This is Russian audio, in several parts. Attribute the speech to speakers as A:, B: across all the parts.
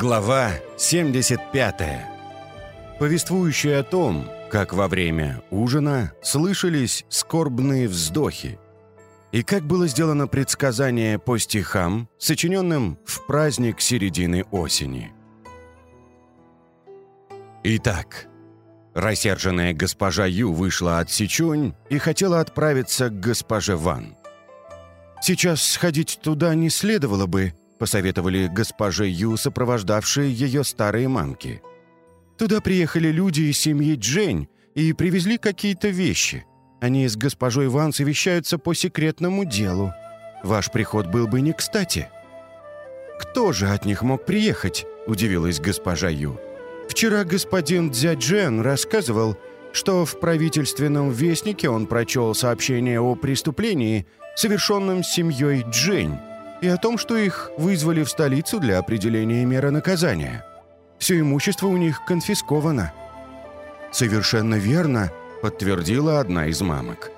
A: Глава 75. Повествующая о том, как во время ужина слышались скорбные вздохи, и как было сделано предсказание по стихам, сочиненным в праздник середины осени. Итак, рассерженная госпожа Ю вышла от Сичунь и хотела отправиться к госпоже Ван. «Сейчас сходить туда не следовало бы», посоветовали госпоже Ю, сопровождавшие ее старые мамки. Туда приехали люди из семьи Джень и привезли какие-то вещи. Они с госпожой Ван совещаются по секретному делу. Ваш приход был бы не кстати». «Кто же от них мог приехать?» – удивилась госпожа Ю. «Вчера господин Дзяджен рассказывал, что в правительственном вестнике он прочел сообщение о преступлении, совершенном семьей Джень, и о том, что их вызвали в столицу для определения меры наказания. Все имущество у них конфисковано». «Совершенно верно», — подтвердила одна из мамок.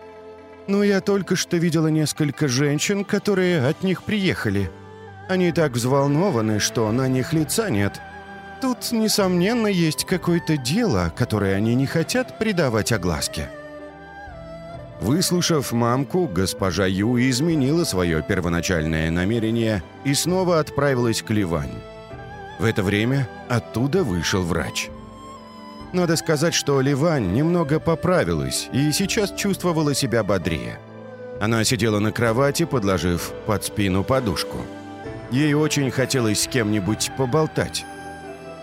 A: «Но я только что видела несколько женщин, которые от них приехали. Они так взволнованы, что на них лица нет. Тут, несомненно, есть какое-то дело, которое они не хотят придавать огласке». Выслушав мамку, госпожа Ю изменила свое первоначальное намерение и снова отправилась к Ливань. В это время оттуда вышел врач. Надо сказать, что Ливань немного поправилась и сейчас чувствовала себя бодрее. Она сидела на кровати, подложив под спину подушку. Ей очень хотелось с кем-нибудь поболтать.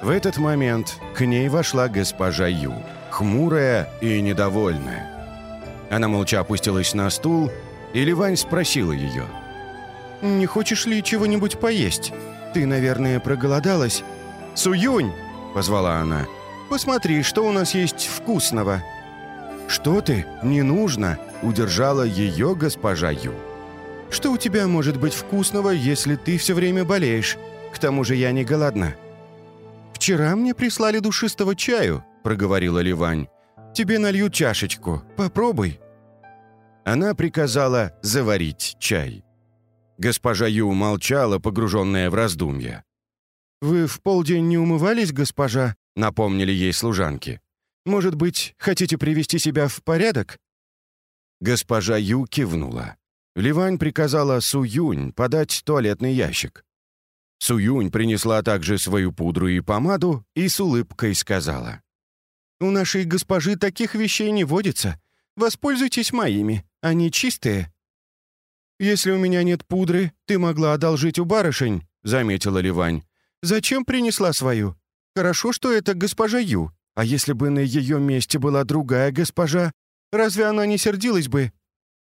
A: В этот момент к ней вошла госпожа Ю, хмурая и недовольная. Она молча опустилась на стул, и Ливань спросила ее. «Не хочешь ли чего-нибудь поесть? Ты, наверное, проголодалась?» «Суюнь!» — позвала она. «Посмотри, что у нас есть вкусного». «Что ты? Не нужно!» — удержала ее госпожа Ю. «Что у тебя может быть вкусного, если ты все время болеешь? К тому же я не голодна». «Вчера мне прислали душистого чаю», — проговорила Ливань. Тебе налью чашечку. Попробуй». Она приказала заварить чай. Госпожа Ю молчала, погруженная в раздумья. «Вы в полдень не умывались, госпожа?» — напомнили ей служанки. «Может быть, хотите привести себя в порядок?» Госпожа Ю кивнула. Ливань приказала Су Юнь подать туалетный ящик. Су Юнь принесла также свою пудру и помаду и с улыбкой сказала. У нашей госпожи таких вещей не водится. Воспользуйтесь моими, они чистые». «Если у меня нет пудры, ты могла одолжить у барышень», — заметила Ливань. «Зачем принесла свою? Хорошо, что это госпожа Ю. А если бы на ее месте была другая госпожа, разве она не сердилась бы?»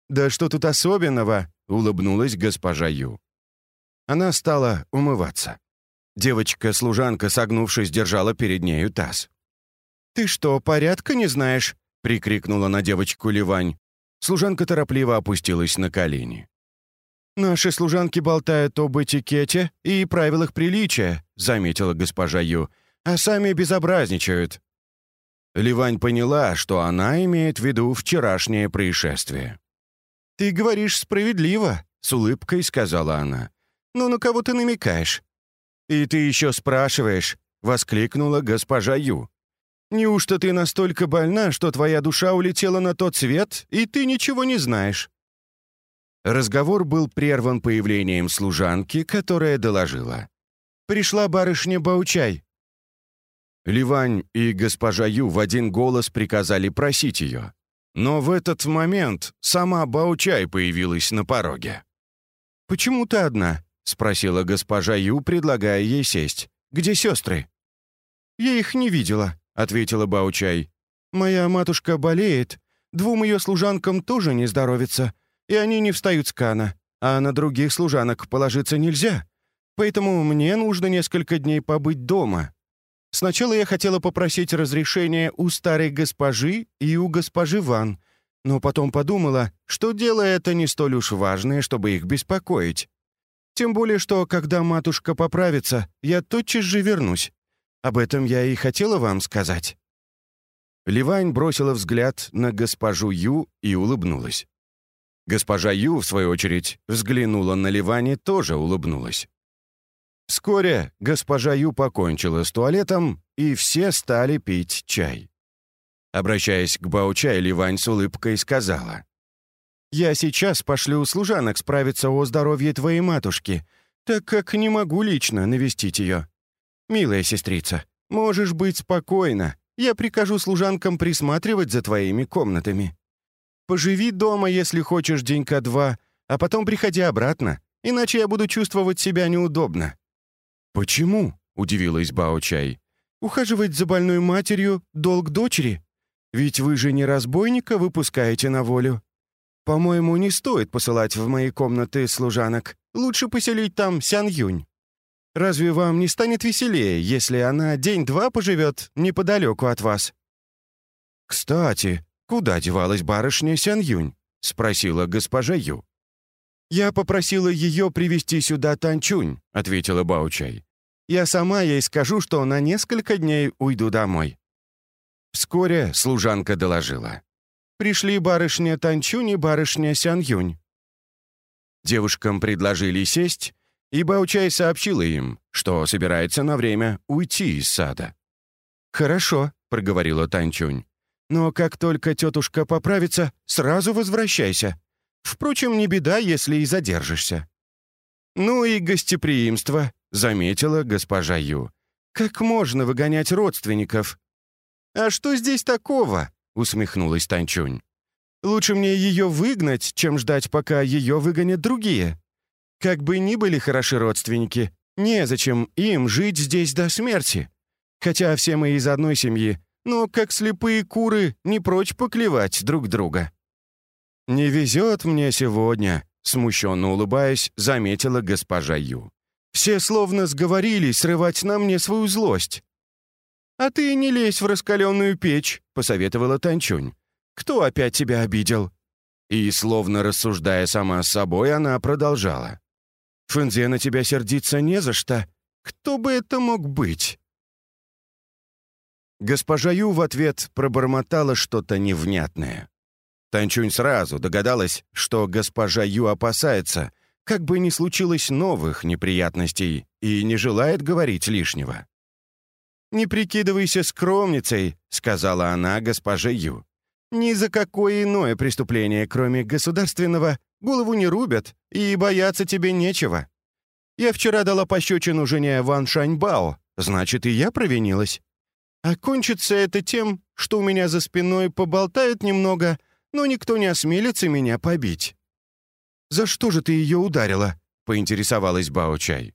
A: «Да что тут особенного?» — улыбнулась госпожа Ю. Она стала умываться. Девочка-служанка, согнувшись, держала перед нею таз. «Ты что, порядка не знаешь?» — прикрикнула на девочку Ливань. Служанка торопливо опустилась на колени. «Наши служанки болтают об этикете и правилах приличия», — заметила госпожа Ю, «а сами безобразничают». Ливань поняла, что она имеет в виду вчерашнее происшествие. «Ты говоришь справедливо», — с улыбкой сказала она. «Ну, на кого ты намекаешь?» «И ты еще спрашиваешь», — воскликнула госпожа Ю. Неужто ты настолько больна, что твоя душа улетела на тот свет, и ты ничего не знаешь?» Разговор был прерван появлением служанки, которая доложила. «Пришла барышня Баучай». Ливань и госпожа Ю в один голос приказали просить ее. Но в этот момент сама Баучай появилась на пороге. «Почему ты одна?» — спросила госпожа Ю, предлагая ей сесть. «Где сестры?» «Я их не видела», — ответила Баучай. «Моя матушка болеет, двум ее служанкам тоже не здоровится, и они не встают с кана, а на других служанок положиться нельзя. Поэтому мне нужно несколько дней побыть дома. Сначала я хотела попросить разрешения у старой госпожи и у госпожи Ван, но потом подумала, что дело это не столь уж важное, чтобы их беспокоить. Тем более, что когда матушка поправится, я тотчас же вернусь. Об этом я и хотела вам сказать». Ливань бросила взгляд на госпожу Ю и улыбнулась. Госпожа Ю, в свою очередь, взглянула на Ливане, тоже улыбнулась. Вскоре госпожа Ю покончила с туалетом, и все стали пить чай. Обращаясь к Баучай, Ливань с улыбкой сказала. «Я сейчас пошлю служанок справиться о здоровье твоей матушки, так как не могу лично навестить ее. Милая сестрица, можешь быть спокойна, я прикажу служанкам присматривать за твоими комнатами. Поживи дома, если хочешь, денька два, а потом приходи обратно, иначе я буду чувствовать себя неудобно». «Почему?» — удивилась Бао-чай. «Ухаживать за больной матерью — долг дочери. Ведь вы же не разбойника выпускаете на волю. По-моему, не стоит посылать в мои комнаты служанок. Лучше поселить там Сян-Юнь. Разве вам не станет веселее, если она день-два поживет неподалеку от вас?» «Кстати, куда девалась барышня Сян-Юнь?» — спросила госпожа Ю. «Я попросила ее привести сюда Танчунь», — ответила Баучай. «Я сама ей скажу, что на несколько дней уйду домой». Вскоре служанка доложила. «Пришли барышня Танчунь и барышня Сян-Юнь». Девушкам предложили сесть, и Баучай сообщила им, что собирается на время уйти из сада. «Хорошо», — проговорила Танчунь. «Но как только тетушка поправится, сразу возвращайся. Впрочем, не беда, если и задержишься». «Ну и гостеприимство», — заметила госпожа Ю. «Как можно выгонять родственников?» «А что здесь такого?» — усмехнулась Танчунь. «Лучше мне ее выгнать, чем ждать, пока ее выгонят другие. Как бы ни были хороши родственники, незачем им жить здесь до смерти. Хотя все мы из одной семьи, но как слепые куры не прочь поклевать друг друга». «Не везет мне сегодня», — смущенно улыбаясь, заметила госпожа Ю. «Все словно сговорились срывать на мне свою злость». «А ты не лезь в раскаленную печь», — посоветовала Танчунь. «Кто опять тебя обидел?» И, словно рассуждая сама с собой, она продолжала. «Фэнзе на тебя сердиться не за что. Кто бы это мог быть?» Госпожа Ю в ответ пробормотала что-то невнятное. Танчунь сразу догадалась, что госпожа Ю опасается, как бы ни случилось новых неприятностей, и не желает говорить лишнего. «Не прикидывайся скромницей», — сказала она госпоже Ю. «Ни за какое иное преступление, кроме государственного, голову не рубят, и бояться тебе нечего. Я вчера дала пощечину жене Ван Шаньбао, значит, и я провинилась. А кончится это тем, что у меня за спиной поболтают немного, но никто не осмелится меня побить». «За что же ты ее ударила?» — поинтересовалась Бао-чай.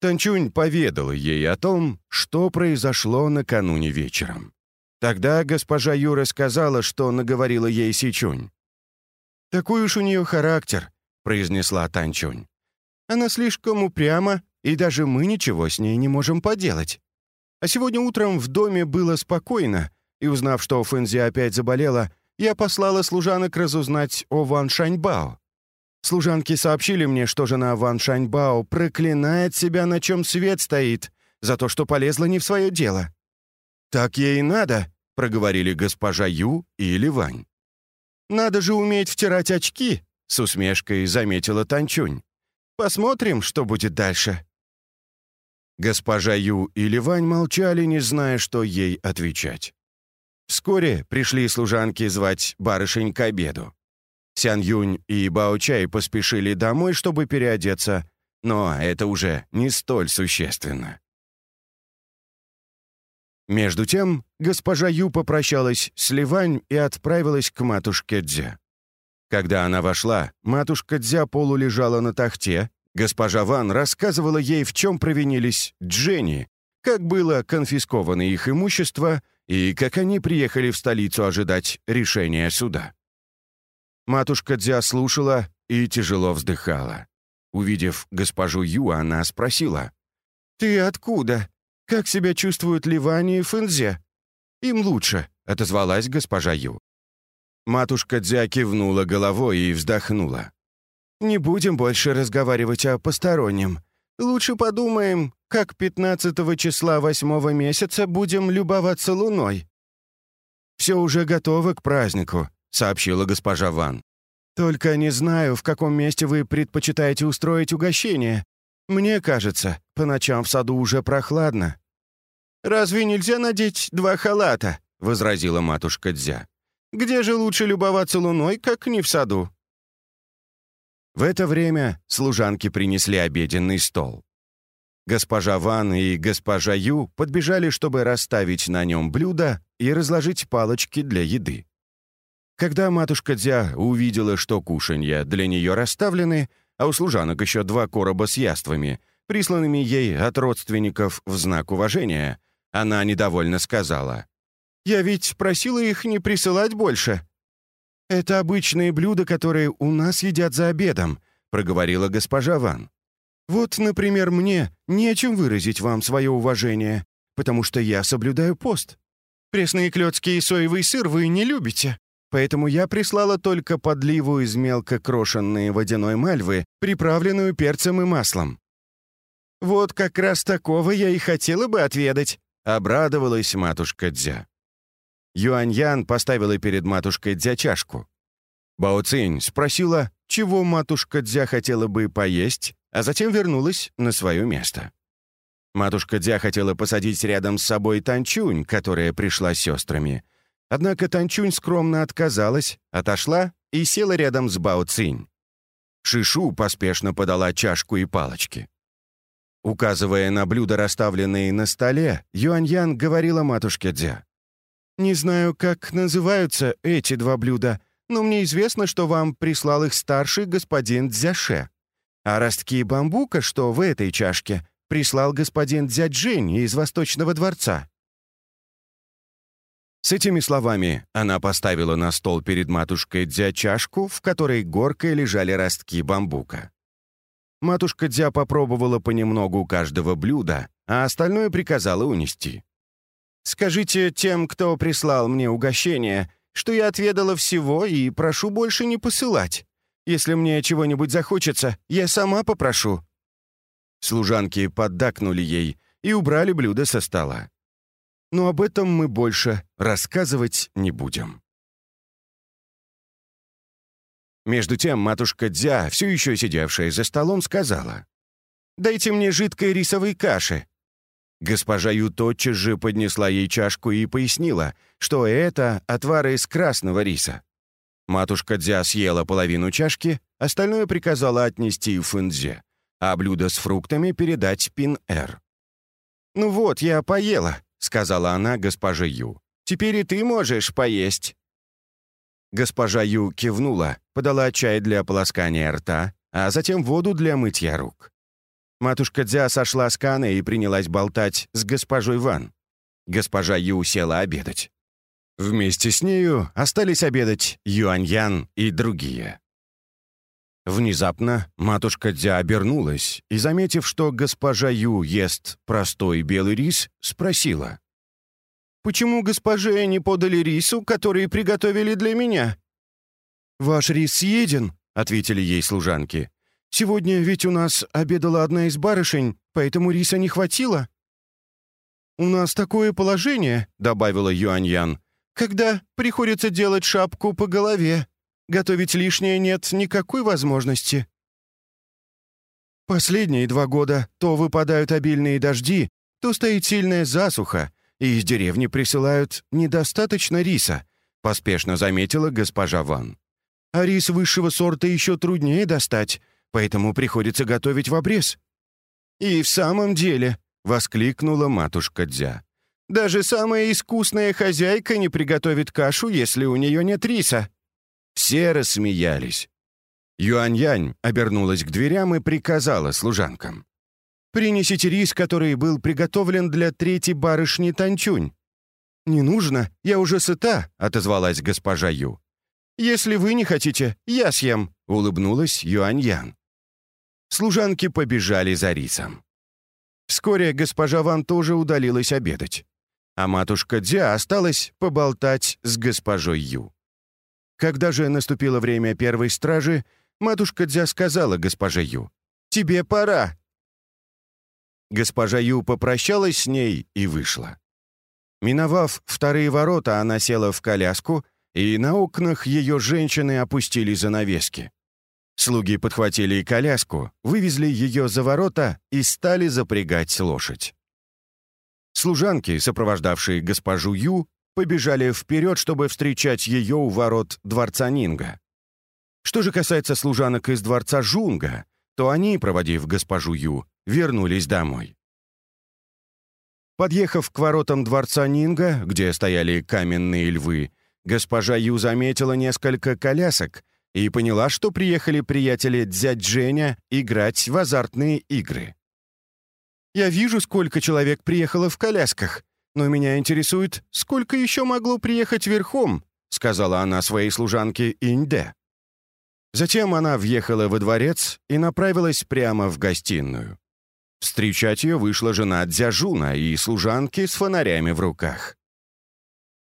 A: Танчунь поведала ей о том, что произошло накануне вечером. Тогда госпожа Юра сказала, что наговорила ей Сичунь. «Такой уж у нее характер», — произнесла Танчунь. «Она слишком упряма, и даже мы ничего с ней не можем поделать. А сегодня утром в доме было спокойно, и, узнав, что Фэнзи опять заболела, я послала служанок разузнать о Ван Шаньбао. Служанки сообщили мне, что жена Ван Шаньбао проклинает себя, на чем свет стоит, за то, что полезла не в свое дело. «Так ей и надо», — проговорили госпожа Ю и Ливань. «Надо же уметь втирать очки», — с усмешкой заметила Танчунь. «Посмотрим, что будет дальше». Госпожа Ю и Ливань молчали, не зная, что ей отвечать. Вскоре пришли служанки звать барышень к обеду. Сян Юнь и Бао Чай поспешили домой, чтобы переодеться, но это уже не столь существенно. Между тем, госпожа Ю попрощалась с Ливань и отправилась к матушке Дзя. Когда она вошла, матушка Дзя полулежала на тахте, госпожа Ван рассказывала ей, в чем провинились Дженни, как было конфисковано их имущество и как они приехали в столицу ожидать решения суда. Матушка Дзя слушала и тяжело вздыхала. Увидев госпожу Ю, она спросила. «Ты откуда? Как себя чувствуют Ливани и Фэнзе?» «Им лучше», — отозвалась госпожа Ю. Матушка Дзя кивнула головой и вздохнула. «Не будем больше разговаривать о постороннем. Лучше подумаем, как 15 числа восьмого месяца будем любоваться луной». «Все уже готово к празднику», сообщила госпожа Ван. «Только не знаю, в каком месте вы предпочитаете устроить угощение. Мне кажется, по ночам в саду уже прохладно».
B: «Разве нельзя надеть два халата?» — возразила матушка Дзя. «Где же лучше любоваться луной, как не в саду?»
A: В это время служанки принесли обеденный стол. Госпожа Ван и госпожа Ю подбежали, чтобы расставить на нем блюда и разложить палочки для еды. Когда матушка Дзя увидела, что кушанья для нее расставлены, а у служанок еще два короба с яствами, присланными ей от родственников в знак уважения, она недовольно сказала. «Я ведь просила их не присылать больше». «Это обычные блюда, которые у нас едят за обедом», — проговорила госпожа Ван. «Вот, например, мне нечем выразить вам свое уважение, потому что я соблюдаю пост. Пресные клетки и соевый сыр вы не любите, поэтому я прислала только подливу из мелко крошенной водяной мальвы, приправленную перцем и маслом». «Вот как раз такого я и хотела бы отведать», — обрадовалась матушка Дзя. Юань-Ян поставила перед матушкой Дзя чашку. Бао Цинь спросила, чего матушка Дзя хотела бы поесть, а затем вернулась на свое место. Матушка Дзя хотела посадить рядом с собой Танчунь, которая пришла с сестрами. Однако Танчунь скромно отказалась, отошла и села рядом с Бао Цинь. Шишу поспешно подала чашку и палочки. Указывая на блюда, расставленные на столе, Юань-Ян говорила матушке Дзя. Не знаю, как называются эти два блюда, но мне известно, что вам прислал их старший господин Дзяше. А ростки бамбука, что в этой чашке, прислал господин Дзяджинь из Восточного дворца». С этими словами она поставила на стол перед матушкой Дзя чашку, в которой горкой лежали ростки бамбука. Матушка Дзя попробовала понемногу каждого блюда, а остальное приказала унести. Скажите тем, кто прислал мне угощение, что я отведала всего и прошу больше не посылать. Если мне чего-нибудь захочется, я сама попрошу». Служанки поддакнули ей и убрали блюдо со стола. Но об этом мы больше рассказывать не будем. Между тем матушка Дзя, все еще сидевшая за столом, сказала, «Дайте мне жидкой рисовой каши, Госпожа Ю тотчас же поднесла ей чашку и пояснила, что это отвары из красного риса. Матушка Дзя съела половину чашки, остальное приказала отнести Фэнзе, а блюдо с фруктами передать Пин-Эр. «Ну вот, я поела», — сказала она госпоже Ю. «Теперь и ты можешь поесть». Госпожа Ю кивнула, подала чай для ополоскания рта, а затем воду для мытья рук. Матушка Дзя сошла с Каны и принялась болтать с госпожой Ван. Госпожа Ю села обедать. Вместе с нею остались обедать Юань-Ян и другие. Внезапно матушка Дзя обернулась и, заметив, что госпожа Ю ест простой белый рис, спросила. «Почему госпоже не подали рису, который приготовили для меня?» «Ваш рис съеден», — ответили ей служанки. Сегодня ведь у нас обедала одна из барышень, поэтому риса не хватило». «У нас такое положение», — добавила Юаньян, «когда приходится делать шапку по голове. Готовить лишнее нет никакой возможности». Последние два года то выпадают обильные дожди, то стоит сильная засуха, и из деревни присылают недостаточно риса», — поспешно заметила госпожа Ван. «А рис высшего сорта еще труднее достать, поэтому приходится готовить в обрез». «И в самом деле», — воскликнула матушка Дзя, «даже самая искусная хозяйка не приготовит кашу, если у нее нет риса». Все рассмеялись. Юань-Янь обернулась к дверям и приказала служанкам. «Принесите рис, который был приготовлен для третьей барышни Танчунь». «Не нужно, я уже сыта», — отозвалась госпожа Ю. «Если вы не хотите, я съем», — улыбнулась Юань-Ян. Служанки побежали за рисом. Вскоре госпожа Ван тоже удалилась обедать, а матушка Дзя осталась поболтать с госпожой Ю. Когда же наступило время первой стражи, матушка Дзя сказала госпоже Ю, «Тебе пора». Госпожа Ю попрощалась с ней и вышла. Миновав вторые ворота, она села в коляску, и на окнах ее женщины опустили занавески. Слуги подхватили коляску, вывезли ее за ворота и стали запрягать лошадь. Служанки, сопровождавшие госпожу Ю, побежали вперед, чтобы встречать ее у ворот дворца Нинга. Что же касается служанок из дворца Жунга, то они, проводив госпожу Ю, вернулись домой. Подъехав к воротам дворца Нинга, где стояли каменные львы, госпожа Ю заметила несколько колясок и поняла, что приехали приятели дядь Женя играть в азартные игры. «Я вижу, сколько человек приехало в колясках, но меня интересует, сколько еще могло приехать верхом», сказала она своей служанке Инде. Затем она въехала во дворец и направилась прямо в гостиную. Встречать ее вышла жена Дзяжуна и служанки с фонарями в руках.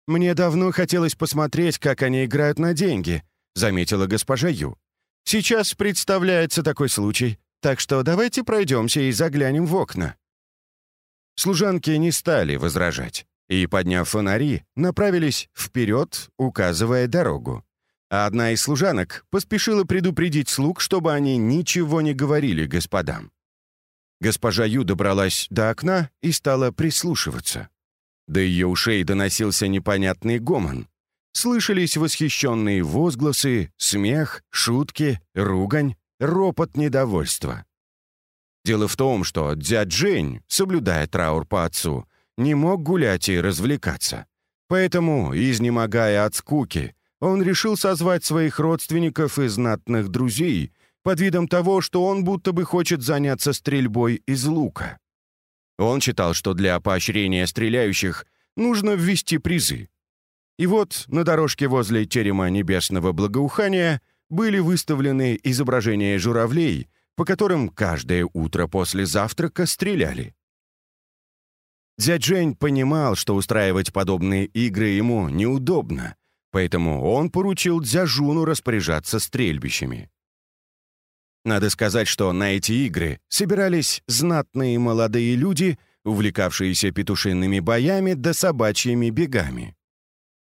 A: «Мне давно хотелось посмотреть, как они играют на деньги», заметила госпожа Ю. «Сейчас представляется такой случай, так что давайте пройдемся и заглянем в окна». Служанки не стали возражать и, подняв фонари, направились вперед, указывая дорогу а одна из служанок поспешила предупредить слуг, чтобы они ничего не говорили господам. Госпожа Ю добралась до окна и стала прислушиваться. До ее ушей доносился непонятный гомон. Слышались восхищенные возгласы, смех, шутки, ругань, ропот недовольства. Дело в том, что дядь Жень, соблюдая траур по отцу, не мог гулять и развлекаться. Поэтому, изнемогая от скуки, он решил созвать своих родственников и знатных друзей под видом того, что он будто бы хочет заняться стрельбой из лука. Он считал, что для поощрения стреляющих нужно ввести призы. И вот на дорожке возле терема небесного благоухания были выставлены изображения журавлей, по которым каждое утро после завтрака стреляли. Дядь Жень понимал, что устраивать подобные игры ему неудобно, поэтому он поручил Дзяжуну распоряжаться стрельбищами. Надо сказать, что на эти игры собирались знатные молодые люди, увлекавшиеся петушиными боями да собачьими бегами.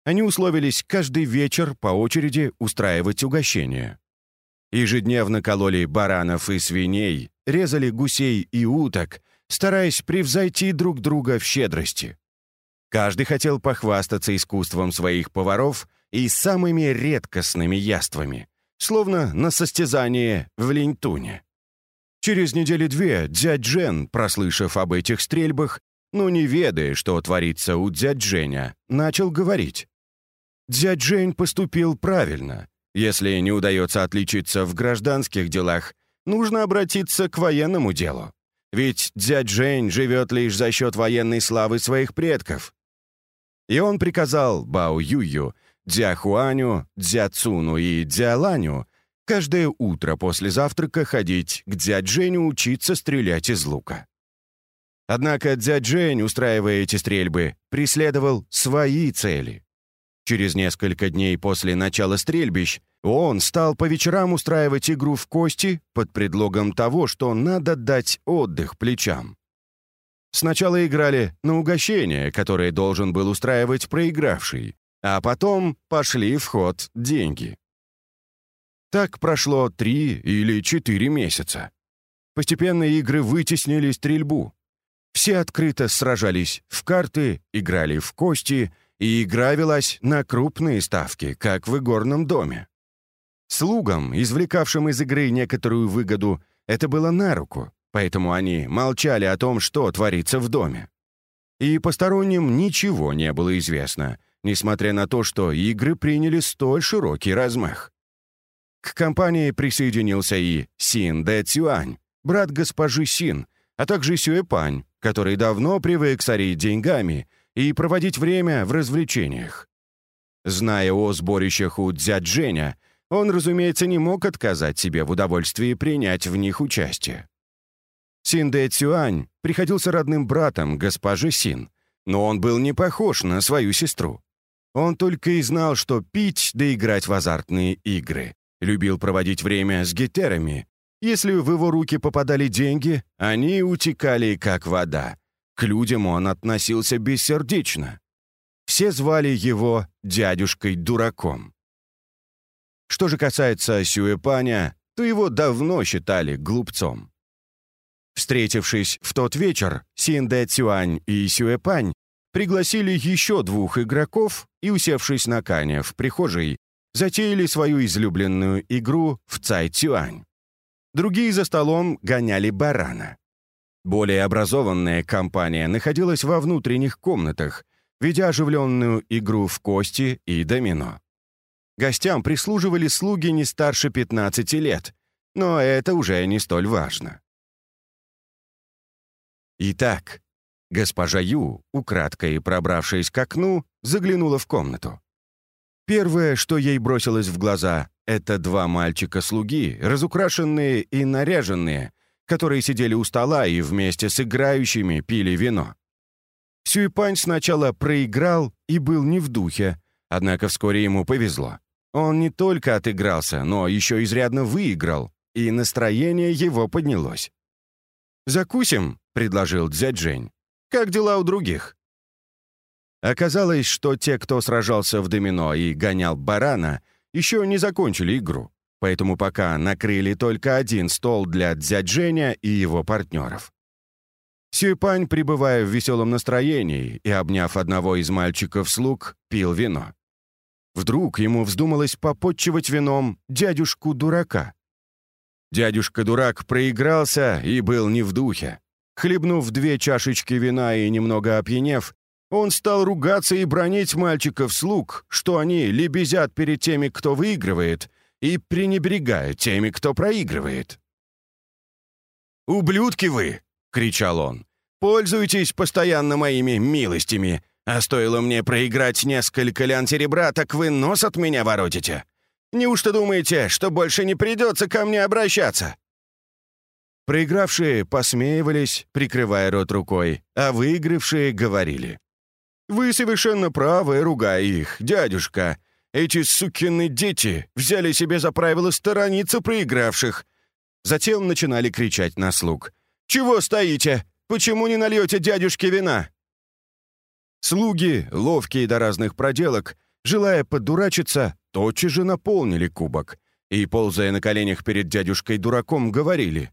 A: Они условились каждый вечер по очереди устраивать угощения. Ежедневно кололи баранов и свиней, резали гусей и уток, стараясь превзойти друг друга в щедрости. Каждый хотел похвастаться искусством своих поваров и самыми редкостными яствами, словно на состязание в Линьтуне. Через недели-две дядь Джен, прослышав об этих стрельбах, но не ведая, что творится у дядь Женя, начал говорить. Дядь Жень поступил правильно. Если не удается отличиться в гражданских делах, нужно обратиться к военному делу. Ведь дядь Жень живет лишь за счет военной славы своих предков. И он приказал Бао Юю Дзяхуаню, Дзяцуну и Дзяланю каждое утро после завтрака ходить к дядженю учиться стрелять из лука. Однако дяджень, устраивая эти стрельбы, преследовал свои цели. Через несколько дней после начала стрельбищ он стал по вечерам устраивать игру в кости под предлогом того, что надо дать отдых плечам. Сначала играли на угощение, которое должен был устраивать проигравший, а потом пошли в ход деньги. Так прошло три или четыре месяца. Постепенно игры вытеснили стрельбу. Все открыто сражались в карты, играли в кости, и игра велась на крупные ставки, как в игорном доме. Слугам, извлекавшим из игры некоторую выгоду, это было на руку, поэтому они молчали о том, что творится в доме. И посторонним ничего не было известно, несмотря на то, что игры приняли столь широкий размах. К компании присоединился и Син Дэ Цюань, брат госпожи Син, а также Сюэпань, который давно привык сорить деньгами и проводить время в развлечениях. Зная о сборищах у Дзядженя, он, разумеется, не мог отказать себе в удовольствии принять в них участие. Син Дэ Цюань приходился родным братом госпожи Син, но он был не похож на свою сестру. Он только и знал, что пить да играть в азартные игры. Любил проводить время с гетерами. Если в его руки попадали деньги, они утекали как вода. К людям он относился бессердечно. Все звали его дядюшкой-дураком. Что же касается Сюэпаня, то его давно считали глупцом. Встретившись в тот вечер, Синде Цюань и Сюэпань пригласили еще двух игроков и, усевшись на кане в прихожей, затеяли свою излюбленную игру в Цай Цюань. Другие за столом гоняли барана. Более образованная компания находилась во внутренних комнатах, ведя оживленную игру в кости и домино. Гостям прислуживали слуги не старше 15 лет, но это уже не столь важно. Итак, госпожа Ю, украдкой пробравшись к окну, заглянула в комнату. Первое, что ей бросилось в глаза, это два мальчика-слуги, разукрашенные и наряженные, которые сидели у стола и вместе с играющими пили вино. Сюйпань сначала проиграл и был не в духе, однако вскоре ему повезло. Он не только отыгрался, но еще изрядно выиграл, и настроение его поднялось. «Закусим?» — предложил дядь Жень. «Как дела у других?» Оказалось, что те, кто сражался в домино и гонял барана, еще не закончили игру, поэтому пока накрыли только один стол для дядь Женя и его партнеров. Сюйпань, пребывая в веселом настроении и обняв одного из мальчиков-слуг, пил вино. Вдруг ему вздумалось попотчевать вином дядюшку-дурака. Дядюшка-дурак проигрался и был не в духе. Хлебнув две чашечки вина и немного опьянев, он стал ругаться и бронить мальчиков-слуг, что они лебезят перед теми, кто выигрывает, и пренебрегают теми, кто проигрывает. «Ублюдки вы!» — кричал он. «Пользуйтесь постоянно моими милостями, а стоило мне проиграть несколько лян серебра, так вы нос от меня воротите. Неужто думаете, что больше не придется ко мне обращаться?» Проигравшие посмеивались, прикрывая рот рукой, а выигравшие говорили. «Вы совершенно правы, ругая их, дядюшка. Эти сукины дети взяли себе за правило сторониться проигравших». Затем начинали кричать на слуг. «Чего стоите? Почему не нальете дядюшке вина?» Слуги, ловкие до разных проделок, желая подурачиться, тотчас же наполнили кубок и, ползая на коленях перед дядюшкой-дураком, говорили.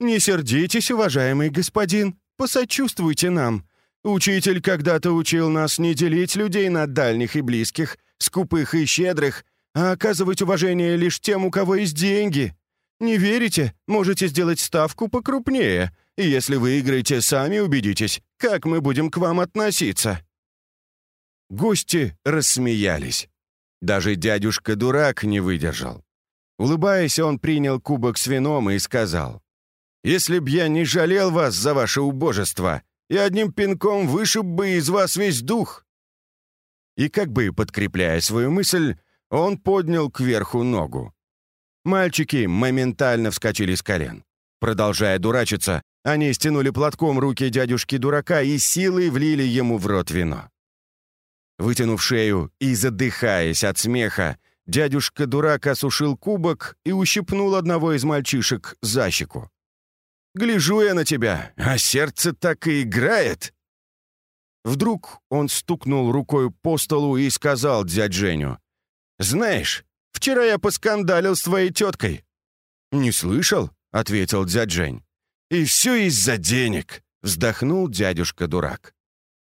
A: «Не сердитесь, уважаемый господин, посочувствуйте нам. Учитель когда-то учил нас не делить людей на дальних и близких, скупых и щедрых, а оказывать уважение лишь тем, у кого есть деньги. Не верите? Можете сделать ставку покрупнее, и если выиграете, сами убедитесь, как мы будем к вам относиться». Гости рассмеялись. Даже дядюшка-дурак не выдержал. Улыбаясь, он принял кубок с вином и сказал, «Если б я не жалел вас за ваше убожество, и одним пинком вышиб бы из вас весь дух». И как бы подкрепляя свою мысль, он поднял кверху ногу. Мальчики моментально вскочили с колен. Продолжая дурачиться, они стянули платком руки дядюшки-дурака и силой влили ему в рот вино. Вытянув шею и задыхаясь от смеха, дядюшка-дурак осушил кубок и ущипнул одного из мальчишек за щеку. «Гляжу я на тебя, а сердце так и играет!» Вдруг он стукнул рукой по столу и сказал дядь Женю, «Знаешь, вчера я поскандалил с твоей теткой». «Не слышал?» — ответил дядь Жень. «И все из-за денег», — вздохнул дядюшка-дурак.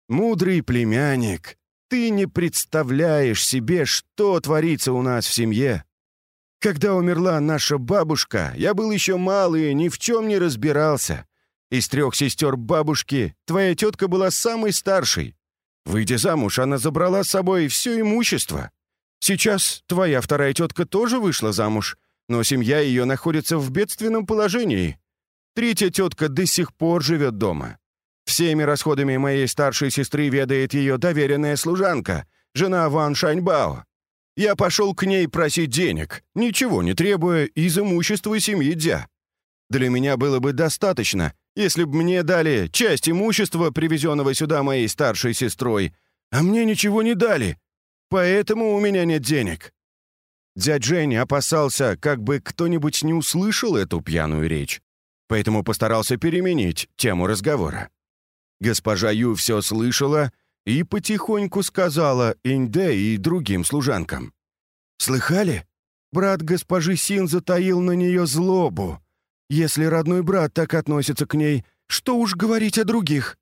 A: «Мудрый племянник, ты не представляешь себе, что творится у нас в семье. Когда умерла наша бабушка, я был еще малый и ни в чем не разбирался. Из трех сестер бабушки твоя тетка была самой старшей. Выйдя замуж, она забрала с собой все имущество. Сейчас твоя вторая тетка тоже вышла замуж, но семья ее находится в бедственном положении. Третья тетка до сих пор живет дома. Всеми расходами моей старшей сестры ведает ее доверенная служанка, жена Ван Шаньбао. Я пошел к ней просить денег, ничего не требуя из имущества семьи Дзя. Для меня было бы достаточно, если бы мне дали часть имущества, привезенного сюда моей старшей сестрой, а мне ничего не дали. Поэтому у меня нет денег». Дядь Жень опасался, как бы кто-нибудь не услышал эту пьяную речь, поэтому постарался переменить тему разговора. Госпожа Ю все слышала и потихоньку сказала Инде и другим служанкам. «Слыхали?
B: брат госпожи Син затаил на нее злобу. Если родной брат так относится к ней, что уж говорить о других?»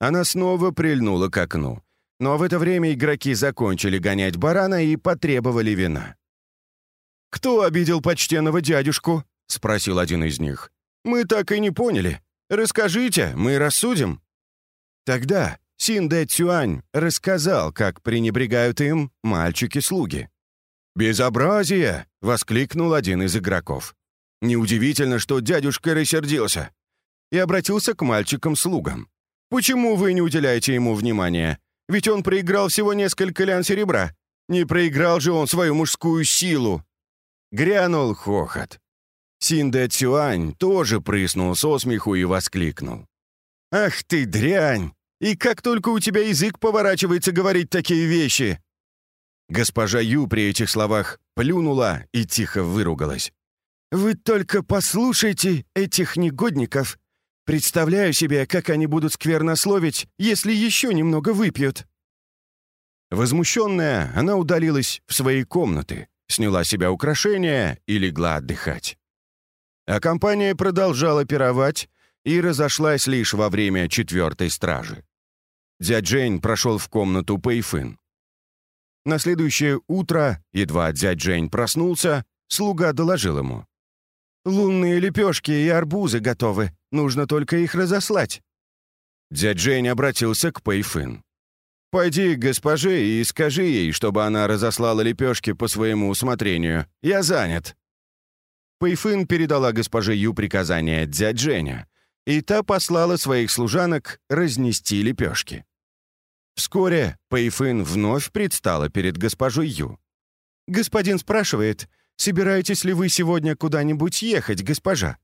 A: Она снова прильнула к окну. Но в это время игроки закончили гонять барана и потребовали вина.
B: «Кто обидел почтенного дядюшку?» — спросил один из них. «Мы так и не поняли. Расскажите, мы рассудим». Тогда Син Дэ Цюань рассказал, как пренебрегают им мальчики-слуги. «Безобразие!» — воскликнул один из игроков. Неудивительно, что дядюшка рассердился. И обратился к мальчикам-слугам. «Почему вы не уделяете ему внимания? Ведь он проиграл всего несколько лян серебра. Не проиграл же он свою мужскую силу!» Грянул хохот. Синде Цюань тоже прыснул со смеху и воскликнул. «Ах ты, дрянь! И как только у тебя язык поворачивается говорить такие вещи!» Госпожа Ю при этих словах плюнула и тихо выругалась. «Вы только послушайте этих негодников! Представляю себе, как они будут сквернословить, если еще немного выпьют!» Возмущенная, она удалилась в свои комнаты, сняла себя украшения и легла отдыхать. А компания продолжала пировать и разошлась лишь во время четвертой стражи. Дядь Жень прошел в комнату Пэйфын. На следующее утро, едва дядь Жень проснулся, слуга доложил ему. «Лунные лепешки и арбузы готовы, нужно только их разослать». Дядь Жень обратился к Пэйфын. «Пойди к госпоже и скажи ей, чтобы она разослала лепешки по своему усмотрению. Я занят». Пэйфын передала госпоже Ю приказание дядь Женя, и та послала своих служанок разнести лепешки. Вскоре Пэйфын вновь предстала перед госпожой Ю. «Господин спрашивает, собираетесь ли вы сегодня куда-нибудь ехать, госпожа?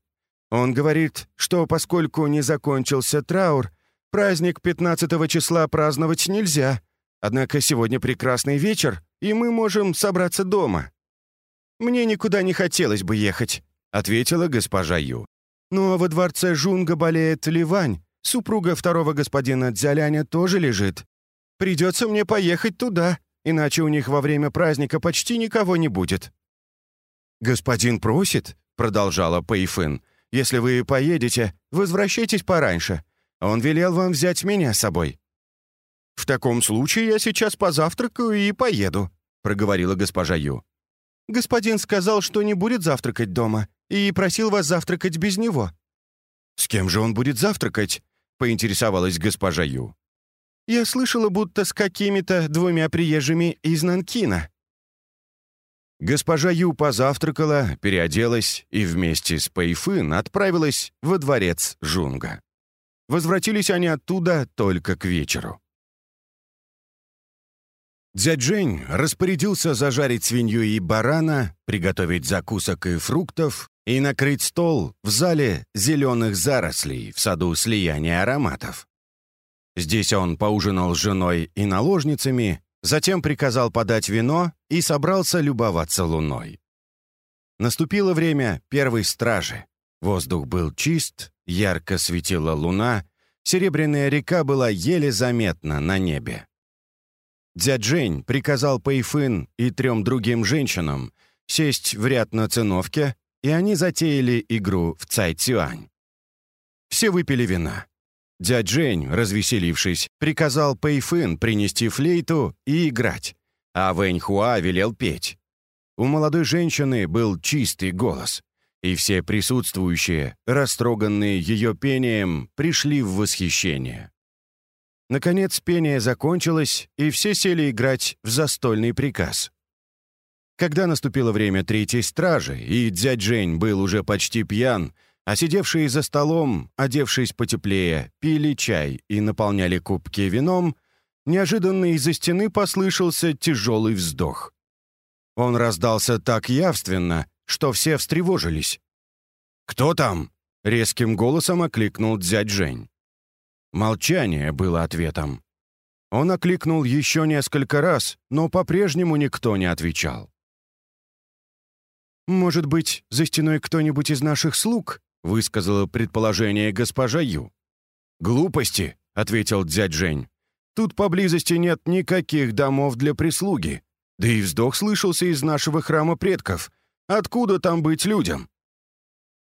B: Он говорит, что поскольку не закончился траур, праздник 15 числа праздновать нельзя, однако сегодня прекрасный вечер, и мы можем собраться дома». «Мне никуда не хотелось бы ехать», — ответила госпожа Ю. «Но во дворце Жунга болеет Ливань, супруга второго господина Дзяляня тоже лежит. Придется мне поехать туда, иначе у них во время праздника почти никого не будет». «Господин просит», — продолжала Пэйфын, «если вы поедете, возвращайтесь пораньше. Он велел вам взять меня с собой». «В таком случае я сейчас позавтракаю и поеду», — проговорила госпожа Ю. «Господин сказал, что не будет завтракать дома, и просил вас завтракать без него». «С кем же он будет завтракать?» — поинтересовалась госпожа Ю. Я слышала, будто с какими-то двумя приезжими из Нанкина». Госпожа Ю позавтракала, переоделась и вместе с Пэйфын отправилась во дворец Жунга. Возвратились они оттуда только к вечеру. Дядь Жень распорядился зажарить свинью и барана, приготовить закусок и фруктов и накрыть стол в зале зеленых зарослей в саду слияния ароматов. Здесь он поужинал с женой и наложницами, затем приказал подать вино и собрался любоваться луной. Наступило время первой стражи. Воздух был чист, ярко светила луна, серебряная река была еле заметна на небе. Дядь Жень приказал Пэйфын и трем другим женщинам сесть в ряд на циновке, и они затеяли игру в Цай-Цюань. Все выпили вина. Дядь Жень, развеселившись, приказал Пэйфын принести флейту и играть, а Вэнь Хуа велел петь. У молодой женщины был чистый голос, и все присутствующие, растроганные ее пением, пришли в восхищение. Наконец пение закончилось, и все сели играть в застольный приказ. Когда наступило время третьей стражи, и дядь Жень был уже почти пьян, а сидевшие за столом, одевшись потеплее, пили чай и наполняли кубки вином, неожиданно из-за стены послышался тяжелый вздох. Он раздался так явственно, что все встревожились. «Кто там?» — резким голосом окликнул дядь Жень. Молчание было ответом. Он окликнул еще несколько раз, но по-прежнему никто не отвечал. «Может быть, за стеной кто-нибудь из наших слуг?» — высказала предположение госпожа Ю. «Глупости», — ответил дядь Жень. «Тут поблизости нет никаких домов для прислуги.
A: Да и вздох слышался из нашего храма предков. Откуда там быть людям?»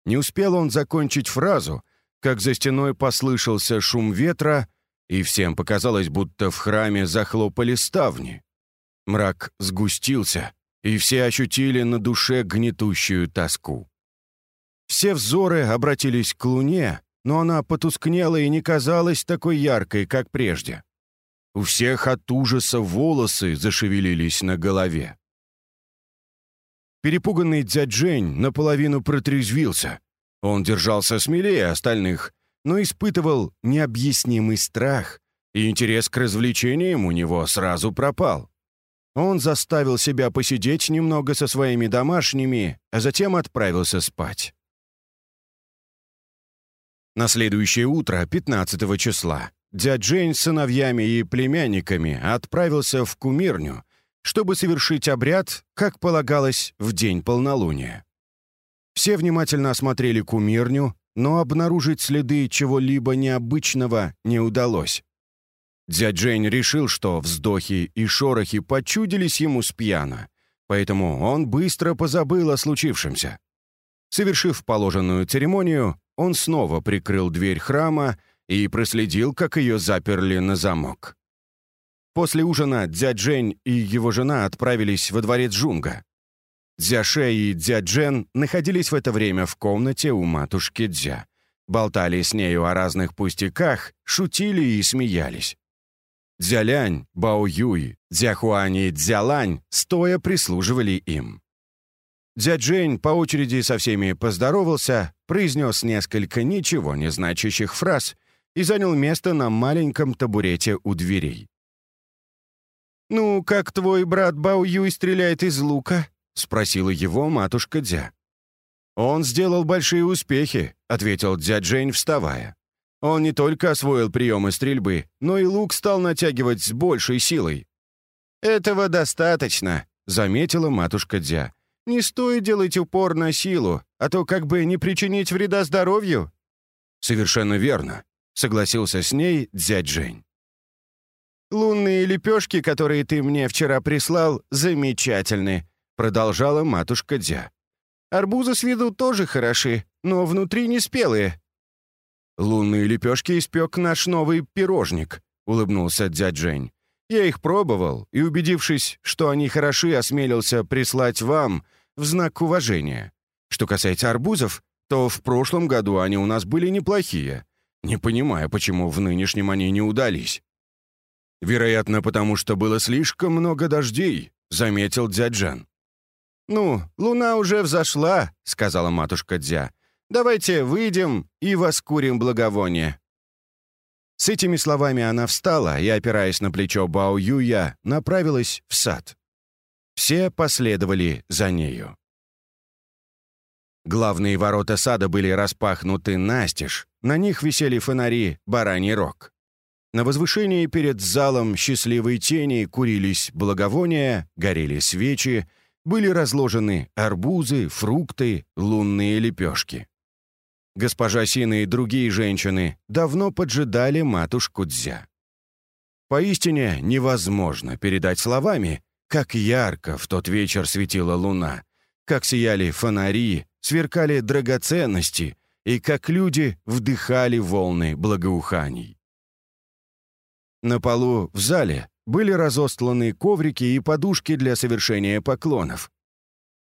A: Не успел он закончить фразу, как за стеной послышался шум ветра, и всем показалось, будто в храме захлопали ставни. Мрак сгустился, и все ощутили на душе гнетущую тоску. Все взоры обратились к луне, но она потускнела и не казалась такой яркой, как прежде. У всех от ужаса волосы зашевелились на голове. Перепуганный дядь Жень наполовину протрезвился. Он держался смелее остальных, но испытывал необъяснимый страх, и интерес к развлечениям у него сразу пропал. Он заставил себя посидеть немного со своими домашними, а затем отправился спать. На следующее утро, 15 числа, дядь Жень с сыновьями и племянниками отправился в кумирню, чтобы совершить обряд, как полагалось, в день полнолуния. Все внимательно осмотрели кумирню, но обнаружить следы чего-либо необычного не удалось. Дядь Жень решил, что вздохи и шорохи почудились ему с пьяна, поэтому он быстро позабыл о случившемся. Совершив положенную церемонию, он снова прикрыл дверь храма и проследил, как ее заперли на замок. После ужина дядь Жень и его жена отправились во дворец Жунга. Дзяше и дядь Джен находились в это время в комнате у матушки Дзя. Болтали с нею о разных пустяках, шутили и смеялись. Дзялянь, Бао Юй, Дзяхуань и Дзялань стоя прислуживали им. Дядь Жень по очереди со всеми поздоровался, произнес несколько ничего не значащих фраз и занял место на маленьком табурете у дверей. «Ну, как твой брат Бао Юй стреляет из лука?» — спросила его матушка Дзя. «Он сделал большие успехи», — ответил дядь Жень, вставая. Он не только освоил приемы стрельбы, но и лук стал натягивать с большей силой. «Этого достаточно», — заметила матушка Дзя. «Не стоит делать упор на силу, а то как бы не причинить вреда здоровью». «Совершенно верно», — согласился с ней дядь Жень. «Лунные лепешки, которые ты мне вчера прислал, замечательны», — продолжала матушка Дзя. «Арбузы с виду тоже хороши, но внутри не спелые, «Лунные лепешки испек наш новый пирожник», — улыбнулся дядь Жень. «Я их пробовал и, убедившись, что они хороши, осмелился прислать вам в знак уважения. Что касается арбузов, то в прошлом году они у нас были неплохие. Не понимаю, почему в нынешнем они не удались». «Вероятно, потому что было слишком много дождей», — заметил дядь Жан. «Ну, луна уже взошла», — сказала матушка Дзя. Давайте выйдем и воскурим благовоние». С этими словами она встала и, опираясь на плечо Бао Юя, направилась в сад. Все последовали за нею. Главные ворота сада были распахнуты настежь, на них висели фонари «Бараний рог». На возвышении перед залом счастливой тени курились благовония, горели свечи, были разложены арбузы, фрукты, лунные лепешки. Госпожа Сина и другие женщины давно поджидали матушку Дзя. Поистине невозможно передать словами, как ярко в тот вечер светила луна, как сияли фонари, сверкали драгоценности и как люди вдыхали волны благоуханий. На полу в зале были разостланы коврики и подушки для совершения поклонов.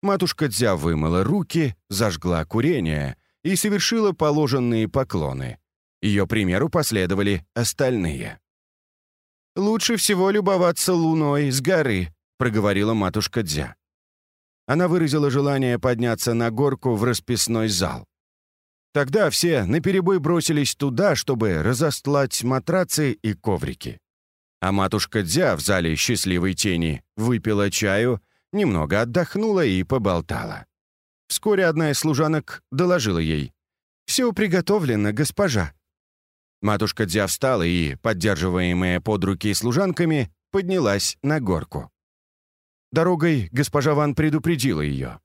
A: Матушка Дзя вымыла руки, зажгла курение и совершила положенные поклоны. Ее примеру последовали остальные. «Лучше всего любоваться луной с горы», — проговорила матушка Дзя. Она выразила желание подняться на горку в расписной зал. Тогда все наперебой бросились туда, чтобы разостлать матрацы и коврики. А матушка Дзя в зале счастливой тени выпила чаю, немного отдохнула и поболтала. Вскоре одна из служанок доложила ей. «Все приготовлено, госпожа». Матушка Дзя встала и, поддерживаемая под руки служанками, поднялась на горку. Дорогой госпожа Ван предупредила ее.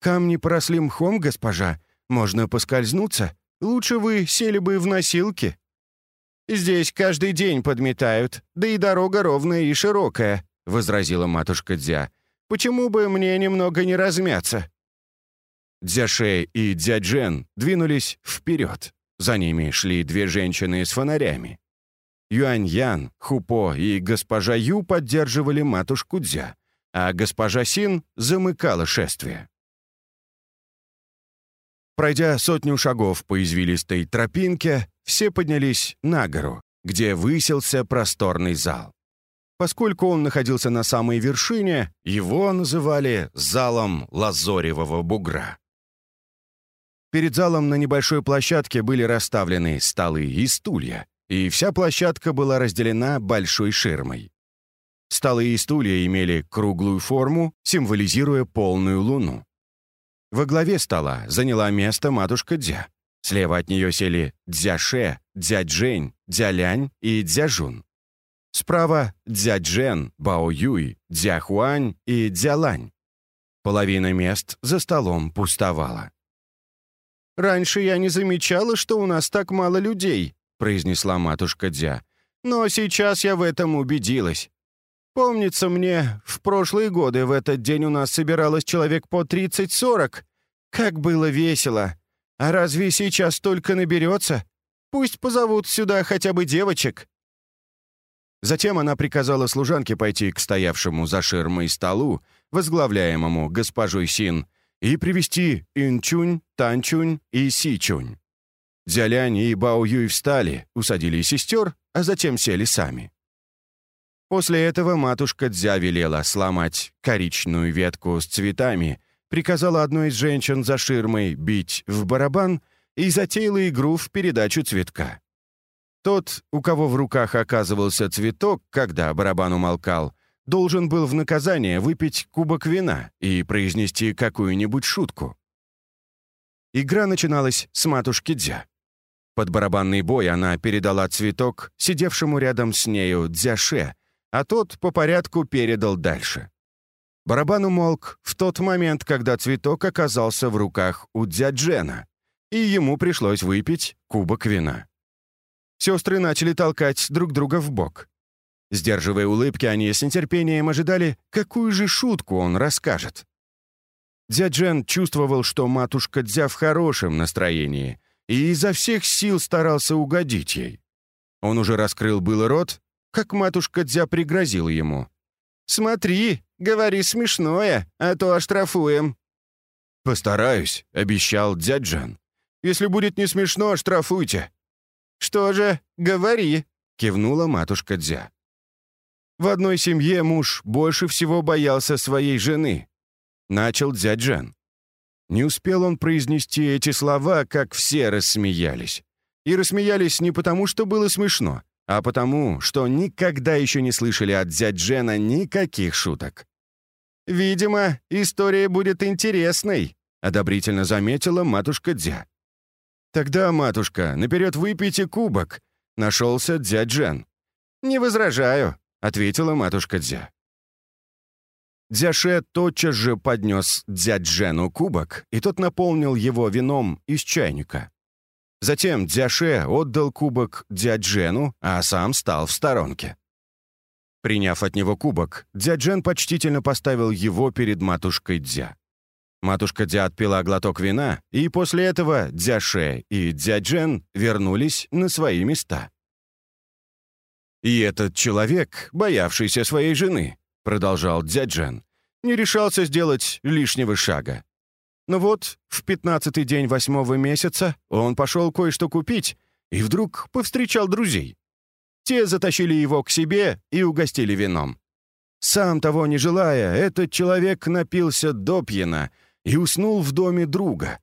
A: «Камни поросли мхом, госпожа. Можно поскользнуться. Лучше вы сели бы в носилки». «Здесь каждый день подметают, да и дорога ровная и широкая», — возразила матушка Дзя.
B: Почему бы мне немного не размяться?»
A: Дзяше и Дзяджен двинулись вперед. За ними шли две женщины с фонарями. Юань-Ян, Хупо и госпожа Ю поддерживали матушку Дзя, а госпожа Син замыкала шествие. Пройдя сотню шагов по извилистой тропинке, все поднялись на гору, где высился просторный зал. Поскольку он находился на самой вершине, его называли «залом лазоревого бугра». Перед залом на небольшой площадке были расставлены столы и стулья, и вся площадка была разделена большой ширмой. Столы и стулья имели круглую форму, символизируя полную луну. Во главе стола заняла место матушка Дзя. Слева от нее сели Дзяше, Дзяджень, Дзялянь и Дзяжун. Справа Дзяджен, Бао Юй, Дзяхуань и Дзялань. Половина мест за столом пустовала.
B: «Раньше я не замечала, что у нас так мало людей», — произнесла матушка Дзя. «Но сейчас я в этом убедилась. Помнится мне, в прошлые годы в этот день у нас собиралось человек по 30-40. Как было весело. А разве сейчас только наберется? Пусть позовут сюда хотя бы девочек».
A: Затем она приказала служанке пойти к стоявшему за ширмой столу, возглавляемому госпожой Син, и привести Инчунь, Танчунь и Сичунь. Дзялянь и Бао Юй встали, усадили сестер, а затем сели сами. После этого матушка Дзя велела сломать коричную ветку с цветами, приказала одной из женщин за ширмой бить в барабан и затеяла игру в передачу цветка. Тот, у кого в руках оказывался цветок, когда барабан умолкал, должен был в наказание выпить кубок вина и произнести какую-нибудь шутку. Игра начиналась с матушки Дзя. Под барабанный бой она передала цветок сидевшему рядом с нею Дзяше, а тот по порядку передал дальше. Барабан умолк в тот момент, когда цветок оказался в руках у Дзяджена, и ему пришлось выпить кубок вина. Сестры начали толкать друг друга в бок. Сдерживая улыбки, они с нетерпением ожидали, какую же шутку он расскажет. Дзяджен чувствовал, что матушка Дзя в хорошем настроении и изо всех сил старался угодить ей. Он уже раскрыл было рот, как матушка Дзя пригрозила ему. «Смотри, говори смешное, а то оштрафуем». «Постараюсь», — обещал Дзяджан. «Если будет не смешно, оштрафуйте».
B: «Что же, говори», —
A: кивнула матушка Дзя. В одной семье муж больше всего боялся своей жены. Начал дядь Жан. Не успел он произнести эти слова, как все рассмеялись. И рассмеялись не потому, что было смешно, а потому, что никогда еще не слышали от дядь Джена никаких шуток.
B: «Видимо, история будет интересной», — одобрительно заметила матушка Дзя.
A: «Тогда, матушка, наперед выпейте кубок», — нашелся дядь Джен.
B: «Не возражаю»,
A: ответила матушка Дзя. Дзяше тотчас же поднес Дзяджену кубок, и тот наполнил его вином из чайника. Затем Дзяше отдал кубок Дзяджену, а сам стал в сторонке. Приняв от него кубок, Дзяджен почтительно поставил его перед матушкой Дзя. Матушка Дзя отпила глоток вина, и после этого Дзяше и Дзяджен вернулись на свои места. «И этот человек, боявшийся своей жены», — продолжал дяджан, не решался сделать лишнего шага. Но вот в пятнадцатый день восьмого месяца он пошел кое-что купить и вдруг повстречал друзей. Те затащили его к себе и угостили вином. Сам того не желая, этот человек напился до пьяна и уснул в доме друга.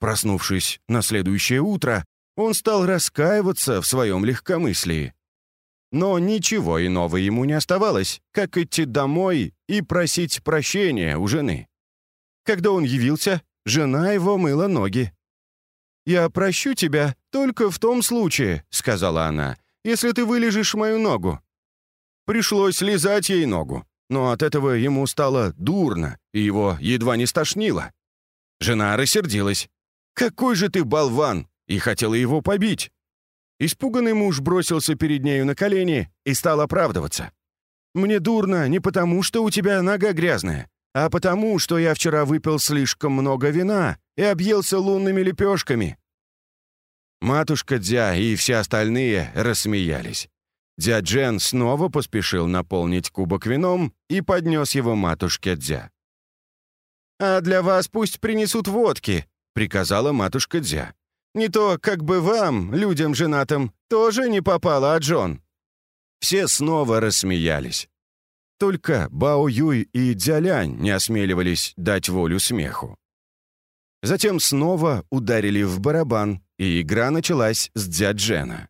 A: Проснувшись на следующее утро, он стал раскаиваться в своем легкомыслии. Но ничего иного ему не оставалось, как идти домой и просить прощения у жены. Когда он явился, жена его мыла ноги. «Я прощу тебя только в том случае», — сказала она, «если ты вылежишь мою ногу». Пришлось лизать ей ногу, но от этого ему стало дурно, и его едва не стошнило. Жена рассердилась. «Какой же ты болван!» и хотела его побить. Испуганный муж бросился перед нею на колени и стал оправдываться. Мне дурно не потому, что у тебя нога грязная, а потому, что я вчера выпил слишком много вина и объелся лунными лепешками». Матушка Дзя и все остальные рассмеялись. Дядь Джен снова поспешил наполнить кубок вином и поднес его матушке Дзя. «А для вас пусть принесут водки», — приказала матушка Дзя. «Не то, как бы вам, людям женатым, тоже не попало от жен». Все снова рассмеялись. Только Бао Юй и Дзялянь не осмеливались дать волю смеху. Затем снова ударили в барабан, и игра началась с Дзяджена.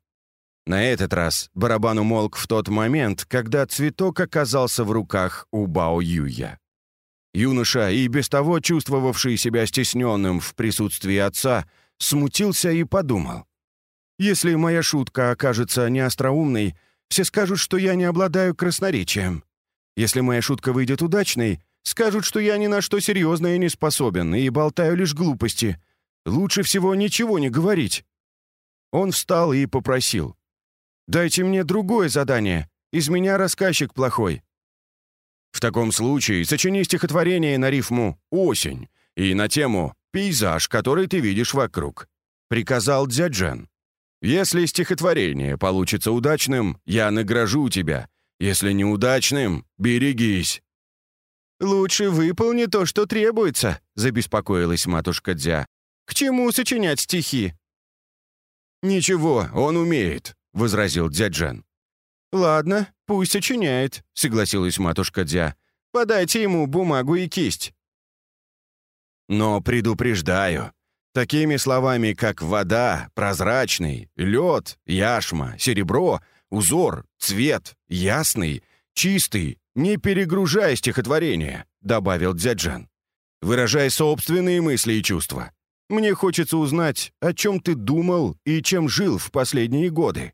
A: На этот раз барабан умолк в тот момент, когда цветок оказался в руках у Бао Юя. Юноша, и без того чувствовавший себя стесненным в присутствии отца, смутился и подумал. «Если моя шутка окажется неостроумной, все скажут, что я не обладаю красноречием. Если моя шутка выйдет удачной, скажут, что я ни на что серьезное не способен и болтаю лишь глупости. Лучше всего ничего не говорить». Он встал и попросил. «Дайте мне другое задание. Из меня рассказчик плохой. В таком случае сочини стихотворение на рифму «осень» и на тему «пейзаж, который ты видишь вокруг», — приказал Дзяджен. «Если стихотворение получится удачным, я награжу тебя. Если неудачным, берегись». «Лучше выполни то, что требуется», — забеспокоилась матушка Дзя. «К чему сочинять стихи?» «Ничего, он умеет», — возразил Дзяджен. «Ладно, пусть сочиняет», — согласилась матушка Дзя. «Подайте ему бумагу и кисть». «Но предупреждаю, такими словами, как вода, прозрачный, лед, яшма, серебро, узор, цвет, ясный, чистый, не перегружай стихотворение», — добавил Дзяджан. «Выражай собственные мысли и чувства. Мне хочется узнать, о чем ты думал и чем жил в последние годы».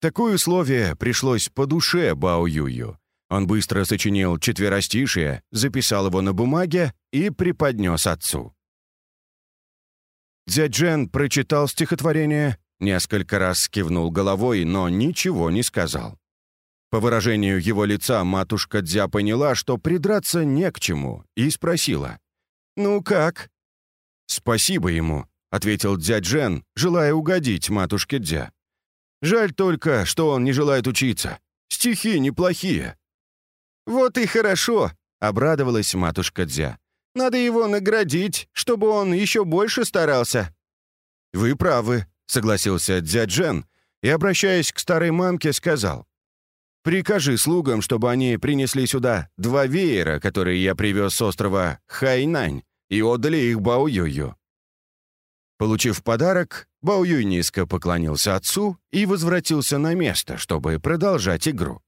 A: Такое условие пришлось по душе Бао Юю. Он быстро сочинил четверостишие, записал его на бумаге и преподнес отцу. Дзяджен прочитал стихотворение, несколько раз кивнул головой, но ничего не сказал. По выражению его лица матушка Дзя поняла, что придраться не к чему, и спросила. «Ну как?» «Спасибо ему», — ответил Дзяджен, желая угодить матушке Дзя. Жаль только, что он не желает учиться. Стихи неплохие». «Вот и хорошо», — обрадовалась матушка Дзя. «Надо его наградить, чтобы он еще больше старался». «Вы правы», — согласился Дзя Джен и, обращаясь к старой мамке, сказал. «Прикажи слугам, чтобы они принесли сюда два веера, которые я привез с острова Хайнань, и отдали их Бао Юю. Получив подарок, Бао Юй низко поклонился отцу и возвратился на место, чтобы продолжать игру.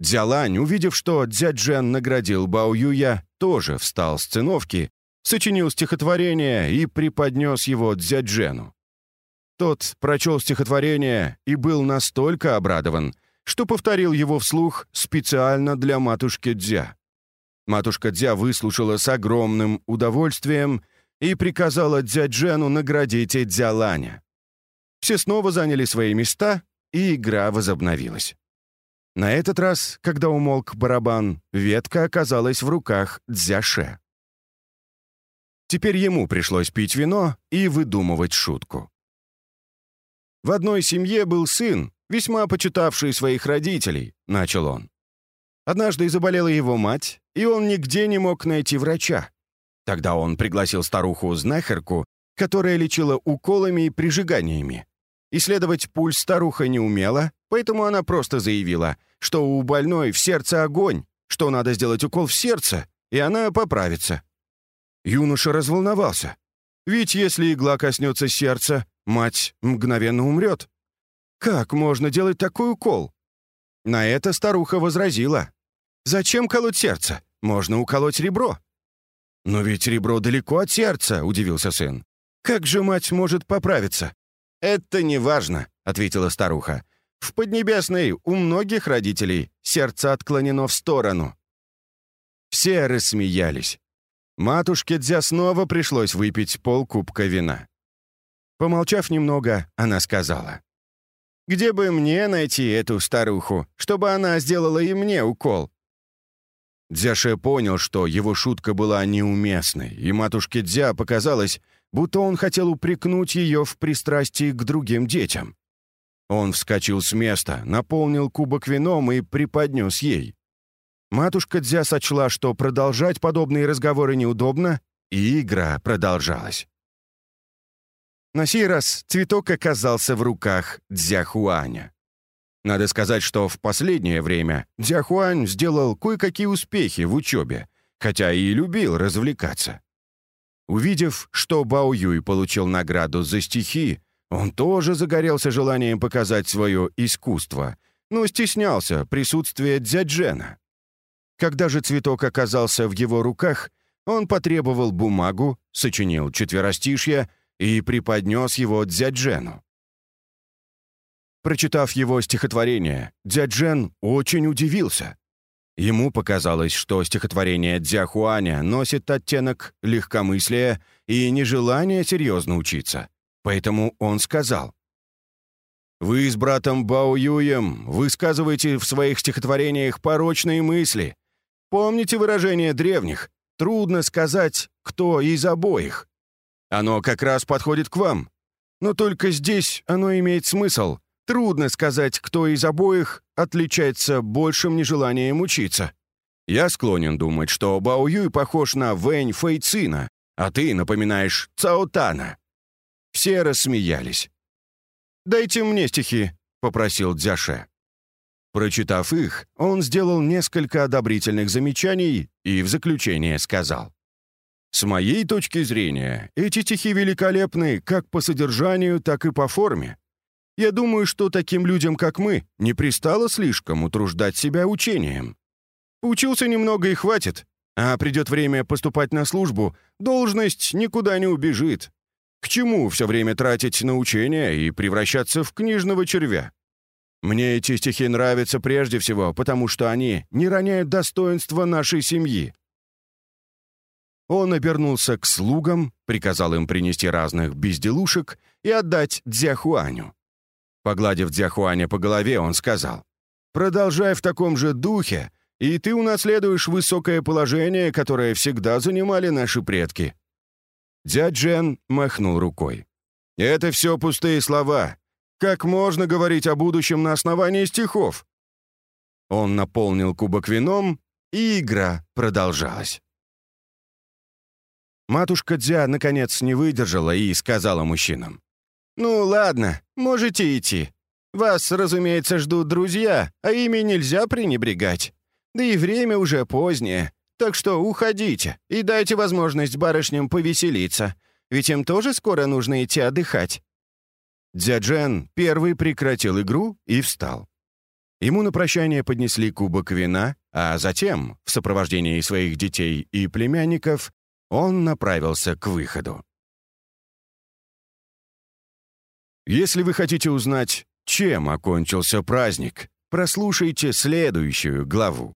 A: Дзялань, увидев, что Дзяджен наградил Бао Юя, тоже встал с циновки, сочинил стихотворение и преподнес его Дзяджену. Тот прочел стихотворение и был настолько обрадован, что повторил его вслух специально для матушки Дзя. Матушка Дзя выслушала с огромным удовольствием и приказала Дзяджену наградить Дзяланя. Все снова заняли свои места, и игра возобновилась. На этот раз, когда умолк барабан, ветка оказалась в руках Дзяше. Теперь ему пришлось пить вино и выдумывать шутку. «В одной семье был сын, весьма почитавший своих родителей», — начал он. Однажды заболела его мать, и он нигде не мог найти врача. Тогда он пригласил старуху-знахарку, которая лечила уколами и прижиганиями. Исследовать пульс старуха не умела, поэтому она просто заявила, что у больной в сердце огонь, что надо сделать укол в сердце, и она поправится. Юноша разволновался. Ведь если игла коснется сердца, мать мгновенно умрет. Как можно делать такой укол? На это старуха возразила. «Зачем колоть сердце? Можно уколоть ребро». «Но ведь ребро далеко от сердца», — удивился сын. «Как же мать может поправиться?» «Это не важно», — ответила старуха. «В Поднебесной у многих родителей сердце отклонено в сторону». Все рассмеялись. Матушке Дзя снова пришлось выпить полкубка вина. Помолчав немного, она сказала.
B: Где бы мне найти эту старуху, чтобы она сделала и мне укол?»
A: Дзяше понял, что его шутка была неуместной, и матушке Дзя показалось, будто он хотел упрекнуть ее в пристрастии к другим детям. Он вскочил с места, наполнил кубок вином и преподнес ей. Матушка Дзя сочла, что продолжать подобные разговоры неудобно, и игра продолжалась. На сей раз цветок оказался в руках Дзяхуаня. Надо сказать, что в последнее время Дзяхуань сделал кое-какие успехи в учебе, хотя и любил развлекаться. Увидев, что Бао Юй получил награду за стихи, он тоже загорелся желанием показать свое искусство, но стеснялся присутствия Дзяджена. Когда же цветок оказался в его руках, он потребовал бумагу, сочинил четверостишье и преподнес его Дзяджену. Прочитав его стихотворение, Дзяджен очень удивился. Ему показалось, что стихотворение Дзяхуаня носит оттенок легкомыслия и нежелания серьезно учиться. Поэтому он сказал, «Вы с братом Бао Юем высказываете в своих стихотворениях порочные мысли. Помните выражение древних «трудно сказать, кто из обоих». Оно как раз подходит к вам. Но только здесь оно имеет смысл. Трудно сказать, кто из обоих отличается большим нежеланием учиться. Я склонен думать, что Бао Юй похож на Вэнь Фэйцина, а ты напоминаешь Цаотана. Все рассмеялись. «Дайте мне стихи», — попросил Дзяше. Прочитав их, он сделал несколько одобрительных замечаний и в заключение сказал. «С моей точки зрения, эти стихи великолепны как по содержанию, так и по форме. Я думаю, что таким людям, как мы, не пристало слишком утруждать себя учением. Учился немного и хватит, а придет время поступать на службу, должность никуда не убежит. К чему все время тратить на учение и превращаться в книжного червя? Мне эти стихи нравятся прежде всего, потому что они не роняют достоинства нашей семьи. Он обернулся к слугам, приказал им принести разных безделушек и отдать Дзяхуаню. Погладив Дзяхуаня по голове, он сказал, «Продолжай в таком же духе, и ты унаследуешь высокое положение, которое всегда занимали наши предки». Дзяджен махнул рукой. «Это все пустые слова. Как можно говорить о будущем на основании стихов?» Он наполнил кубок вином, и игра продолжалась. Матушка Дзя, наконец, не выдержала и сказала мужчинам. «Ну ладно, можете идти. Вас, разумеется, ждут друзья, а ими нельзя пренебрегать. Да и время уже позднее, так что уходите и дайте возможность барышням повеселиться, ведь им тоже скоро нужно идти отдыхать». Дзяджен первый прекратил игру и встал. Ему на прощание поднесли кубок вина, а затем, в сопровождении своих детей и племянников, он направился к выходу. Если вы хотите узнать, чем окончился праздник, прослушайте следующую главу.